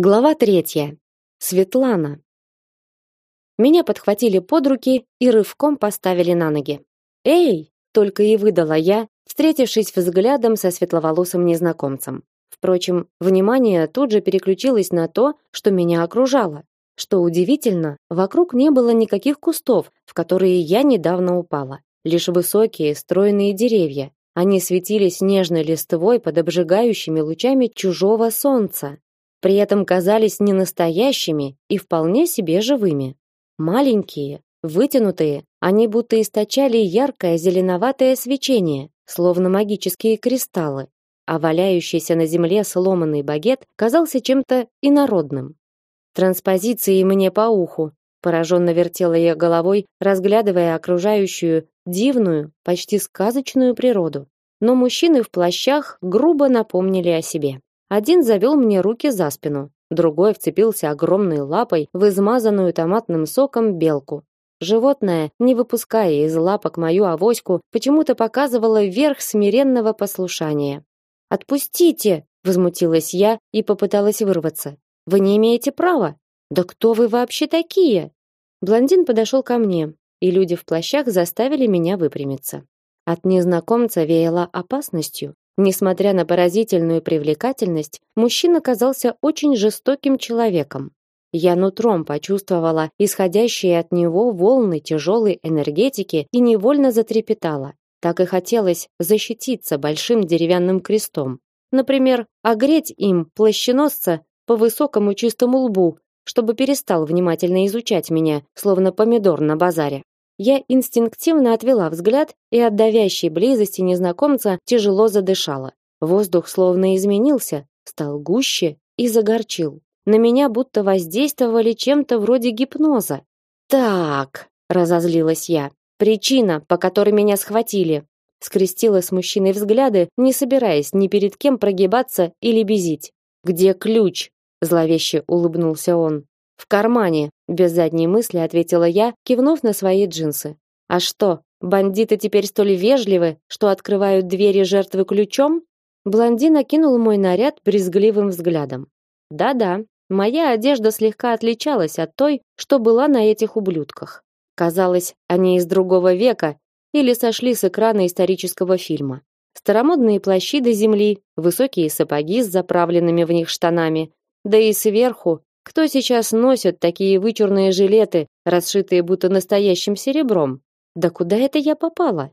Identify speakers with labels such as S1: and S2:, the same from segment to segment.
S1: Глава третья. Светлана. Меня подхватили под руки и рывком поставили на ноги. "Эй!" только и выдала я, встретившись взглядом со светловолосым незнакомцем. Впрочем, внимание тут же переключилось на то, что меня окружало. Что удивительно, вокруг не было никаких кустов, в которые я недавно упала. Лишь высокие, стройные деревья. Они светились нежной листвой под обжигающими лучами чужого солнца при этом казались не настоящими и вполне себе живыми. Маленькие, вытянутые, они будто источали яркое зеленоватое свечение, словно магические кристаллы, а валяющийся на земле сломанный багет казался чем-то инородным. Транспозиции мне по уху, пораженно вертела я головой, разглядывая окружающую дивную, почти сказочную природу. Но мужчины в плащах грубо напомнили о себе. Один завел мне руки за спину, другой вцепился огромной лапой в измазанную томатным соком белку. Животное, не выпуская из лапок мою авоську, почему-то показывало верх смиренного послушания. "Отпустите!" возмутилась я и попыталась вырваться. "Вы не имеете права. Да кто вы вообще такие?" Блондин подошел ко мне, и люди в плащах заставили меня выпрямиться. От незнакомца веяло опасностью, Несмотря на поразительную привлекательность, мужчина казался очень жестоким человеком. Я нутром почувствовала исходящие от него волны тяжелой энергетики и невольно затрепетала. Так и хотелось защититься большим деревянным крестом. Например, огреть им плащеносца по высокому чистому лбу, чтобы перестал внимательно изучать меня, словно помидор на базаре. Я инстинктивно отвела взгляд и от давящей близости незнакомца тяжело задышала. Воздух словно изменился, стал гуще и загорчил. На меня будто воздействовали чем-то вроде гипноза. Так, разозлилась я. Причина, по которой меня схватили. Скрестила с мужчиной взгляды, не собираясь ни перед кем прогибаться или безить. Где ключ? зловеще улыбнулся он. В кармане, без задней мысли ответила я, кивнув на свои джинсы. А что, бандиты теперь столь вежливы, что открывают двери жертвы ключом? Блондин окинул мой наряд брезгливым взглядом. Да-да, моя одежда слегка отличалась от той, что была на этих ублюдках. Казалось, они из другого века или сошли с экрана исторического фильма. Старомодные плащи до земли, высокие сапоги с заправленными в них штанами, да и сверху кто сейчас носит такие вычурные жилеты, расшитые будто настоящим серебром? Да куда это я попала?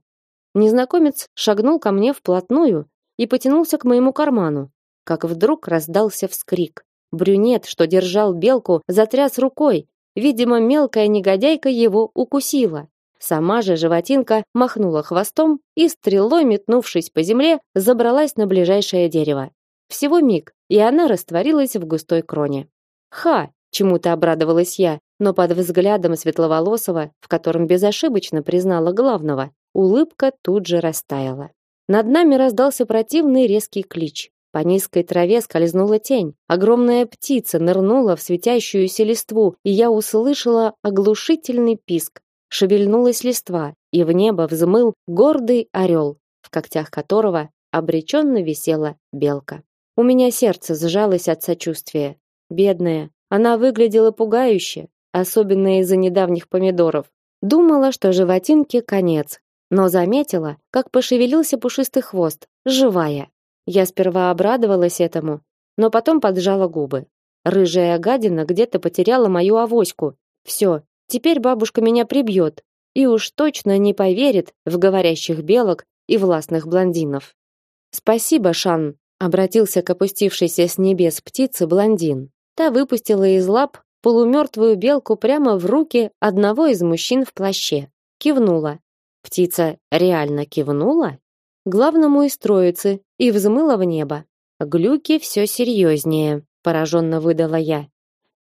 S1: Незнакомец шагнул ко мне вплотную и потянулся к моему карману, как вдруг раздался вскрик. Брюнет, что держал белку, затряс рукой. Видимо, мелкая негодяйка его укусила. Сама же животинка махнула хвостом и стрелой метнувшись по земле, забралась на ближайшее дерево. Всего миг, и она растворилась в густой кроне. Ха, чему-то обрадовалась я, но под взглядом светловолосого, в котором безошибочно признала главного, улыбка тут же растаяла. Над нами раздался противный резкий клич. По низкой траве скользнула тень. Огромная птица нырнула в светящуюся листву, и я услышала оглушительный писк. Шевельнулась листва, и в небо взмыл гордый орел, в когтях которого обреченно висела белка. У меня сердце сжалось от сочувствия. Бедная, она выглядела пугающе, особенно из-за недавних помидоров. Думала, что животинке конец, но заметила, как пошевелился пушистый хвост, живая. Я сперва обрадовалась этому, но потом поджала губы. Рыжая гадина где-то потеряла мою авоську. Все, теперь бабушка меня прибьет и уж точно не поверит в говорящих белок и властных блондинов. Спасибо, Шан, обратился к опустившейся с небес птице блондин. Та выпустила из лап полумертвую белку прямо в руки одного из мужчин в плаще. Кивнула. Птица реально кивнула? Главному из троицы и взмыла в небо. Глюки все серьезнее, пораженно выдала я.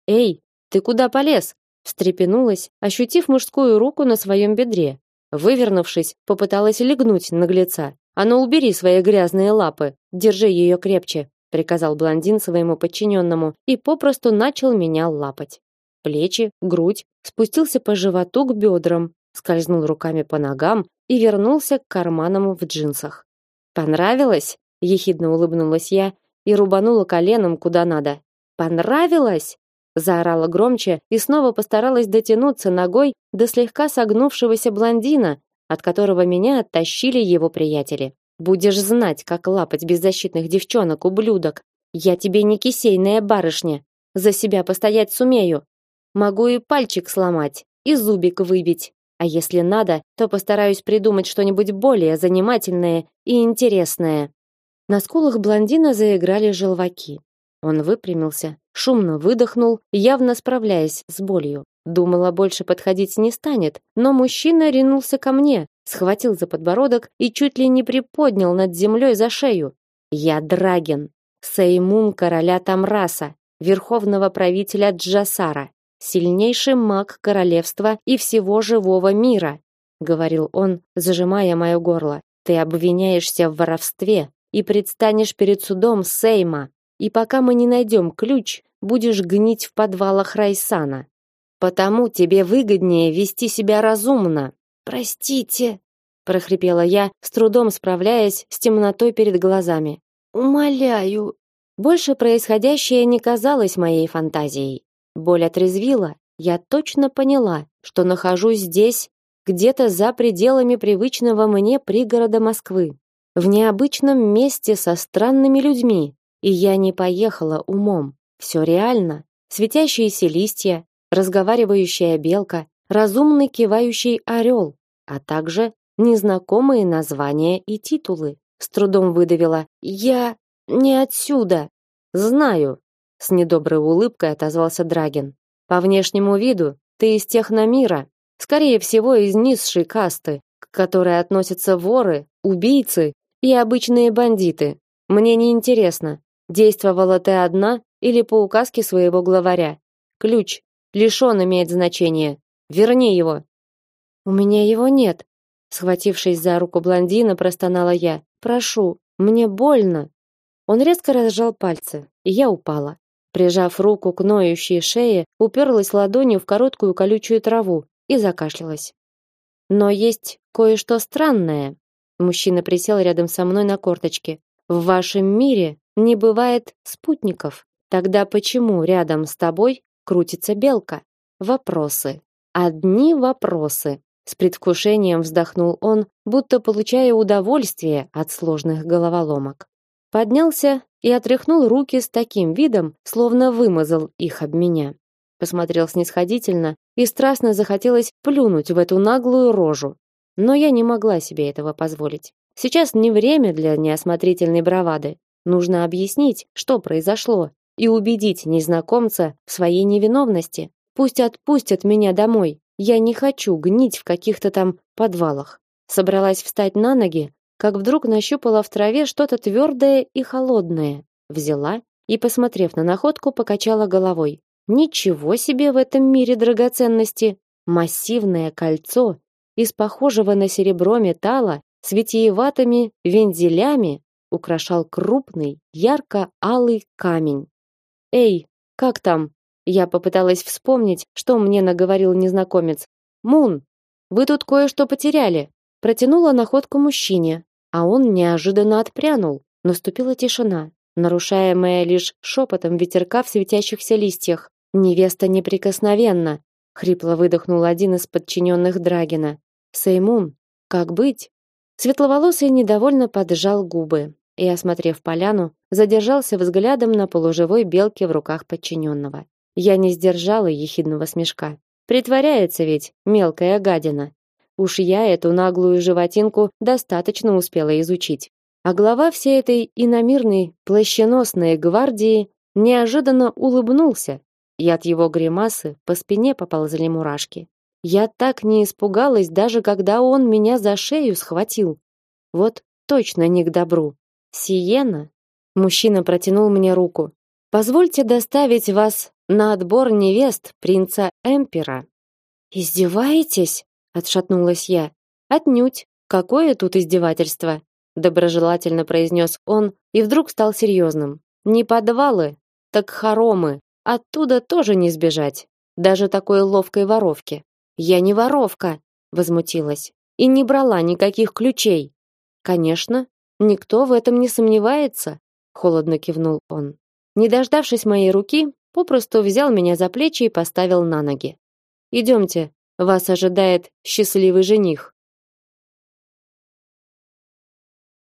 S1: Эй, ты куда полез? встрепенулась, ощутив мужскую руку на своем бедре. Вывернувшись, попыталась легнуть наглеца. А ну убери свои грязные лапы, держи ее крепче приказал блондин своему подчиненному и попросту начал меня лапать. Плечи, грудь, спустился по животу к бедрам, скользнул руками по ногам и вернулся к карманам в джинсах. Понравилось? ехидно улыбнулась я и рубанула коленом куда надо. Понравилось? заорала громче и снова постаралась дотянуться ногой до слегка согнувшегося блондина, от которого меня оттащили его приятели. Будешь знать, как лапать беззащитных девчонок, ублюдок. Я тебе не кисейная барышня. За себя постоять сумею. Могу и пальчик сломать, и зубик выбить. А если надо, то постараюсь придумать что-нибудь более занимательное и интересное. На скулах блондина заиграли желваки. Он выпрямился, шумно выдохнул, явно справляясь с болью. Думала, больше подходить не станет, но мужчина ринулся ко мне, схватил за подбородок и чуть ли не приподнял над землей за шею. Я Драген, Сеймун короля Тамраса, верховного правителя Джасара, сильнейший маг королевства и всего живого мира, говорил он, зажимая мое горло. Ты обвиняешься в воровстве и предстанешь перед судом Сейма. И пока мы не найдем ключ, будешь гнить в подвалах Райсана. Потому тебе выгоднее вести себя разумно. Простите, прохрипела я, с трудом справляясь с темнотой перед глазами. Умоляю. Больше происходящее не казалось моей фантазией. Боль отрезвила. Я точно поняла, что нахожусь здесь, где-то за пределами привычного мне пригорода Москвы, в необычном месте со странными людьми, и я не поехала умом. Все реально. Светящиеся листья, разговаривающая белка, разумный кивающий орел, а также незнакомые названия и титулы. С трудом выдавила: "Я не отсюда". "Знаю", с недоброй улыбкой отозвался Драген. "По внешнему виду ты из техномира, скорее всего, из низшей касты, к которой относятся воры, убийцы и обычные бандиты. Мне не интересно, Действовала ты одна или по указке своего главаря? Ключ. Лишь он имеет значение. Верни его. У меня его нет. Схватившись за руку блондина, простонала я. Прошу, мне больно. Он резко разжал пальцы, и я упала. Прижав руку к ноющей шее, уперлась ладонью в короткую колючую траву и закашлялась. Но есть кое-что странное. Мужчина присел рядом со мной на корточки. В вашем мире не бывает спутников. Тогда почему рядом с тобой крутится белка? Вопросы. Одни вопросы. С предвкушением вздохнул он, будто получая удовольствие от сложных головоломок. Поднялся и отряхнул руки с таким видом, словно вымазал их об меня. Посмотрел снисходительно, и страстно захотелось плюнуть в эту наглую рожу. Но я не могла себе этого позволить. Сейчас не время для неосмотрительной бравады. Нужно объяснить, что произошло, и убедить незнакомца в своей невиновности. Пусть отпустят меня домой. Я не хочу гнить в каких-то там подвалах. Собралась встать на ноги, как вдруг нащупала в траве что-то твердое и холодное. Взяла и, посмотрев на находку, покачала головой. Ничего себе в этом мире драгоценности! Массивное кольцо из похожего на серебро металла с витиеватыми вензелями украшал крупный, ярко-алый камень. "Эй, как там?" Я попыталась вспомнить, что мне наговорил незнакомец. "Мун, вы тут кое-что потеряли." Протянула находку мужчине, а он неожиданно отпрянул. Наступила тишина, нарушаемая лишь шепотом ветерка в светящихся листьях. "Невеста неприкосновенна", хрипло выдохнул один из подчиненных Драгина. "Сеймун, как быть?" Светловолосый недовольно поджал губы и, осмотрев поляну, задержался взглядом на полуживой белке в руках подчиненного. Я не сдержала ехидного смешка. Притворяется ведь мелкая гадина. Уж я эту наглую животинку достаточно успела изучить. А глава всей этой иномирной плащеносной гвардии неожиданно улыбнулся, и от его гримасы по спине поползли мурашки. Я так не испугалась, даже когда он меня за шею схватил. Вот точно не к добру. Сиена, мужчина протянул мне руку. Позвольте доставить вас на отбор невест принца Эмпера. Издеваетесь? отшатнулась я. Отнюдь. Какое тут издевательство? доброжелательно произнес он и вдруг стал серьезным. Не подвалы, так хоромы. Оттуда тоже не сбежать, даже такой ловкой воровке. Я не воровка, возмутилась. И не брала никаких ключей. Конечно, Никто в этом не сомневается, холодно кивнул он. Не дождавшись моей руки, попросту взял меня за плечи и поставил на ноги. Идемте, вас ожидает счастливый жених.